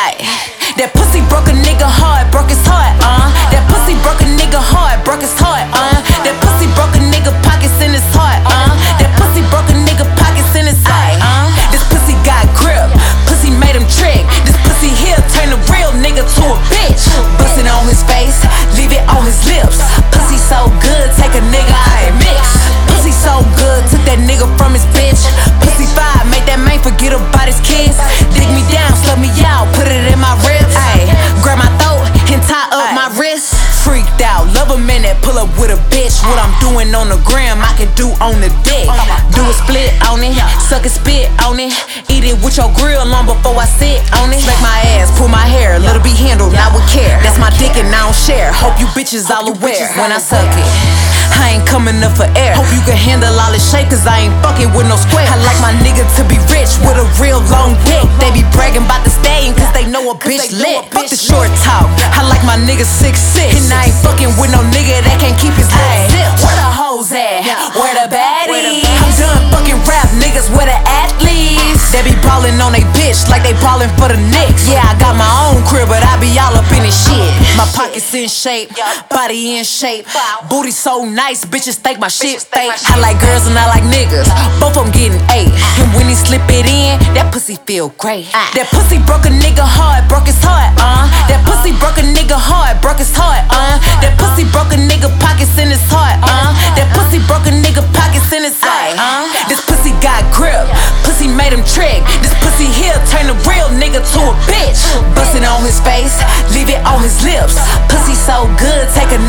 That pussy broke a nigga heart, broke his heart, uh. That pussy broke a nigga out, love a minute, pull up with a bitch. What I'm doing on the gram, I can do on the dick. Do a split on it, suck a spit on it. Eat it with your grill long before I sit on it. Smack my ass, pull my hair, let it be handled, not with care. That's my dick and I don't share. Hope you bitches all aware when I suck it. I ain't coming up for air. Hope you can handle all this shit, cause I ain't fucking with no square. I like my nigga to be rich with a real long dick. They be bragging about the stain, bitch lit. Fuck the short talk. I like my nigga six six. And I ain't fucking with no nigga bitch like they ballin' for the Knicks. Yeah, I got my own crib, but I be all up in this shit. My pockets in shape, body in shape. Booty so nice, bitches think my shit fake. I like girls and I like niggas, both of them getting eight. And when he slip it in, that pussy feel great. That pussy broke a nigga heart, broke his heart, to a bitch. Bust it on his face, leave it on his lips. Pussy so good, take a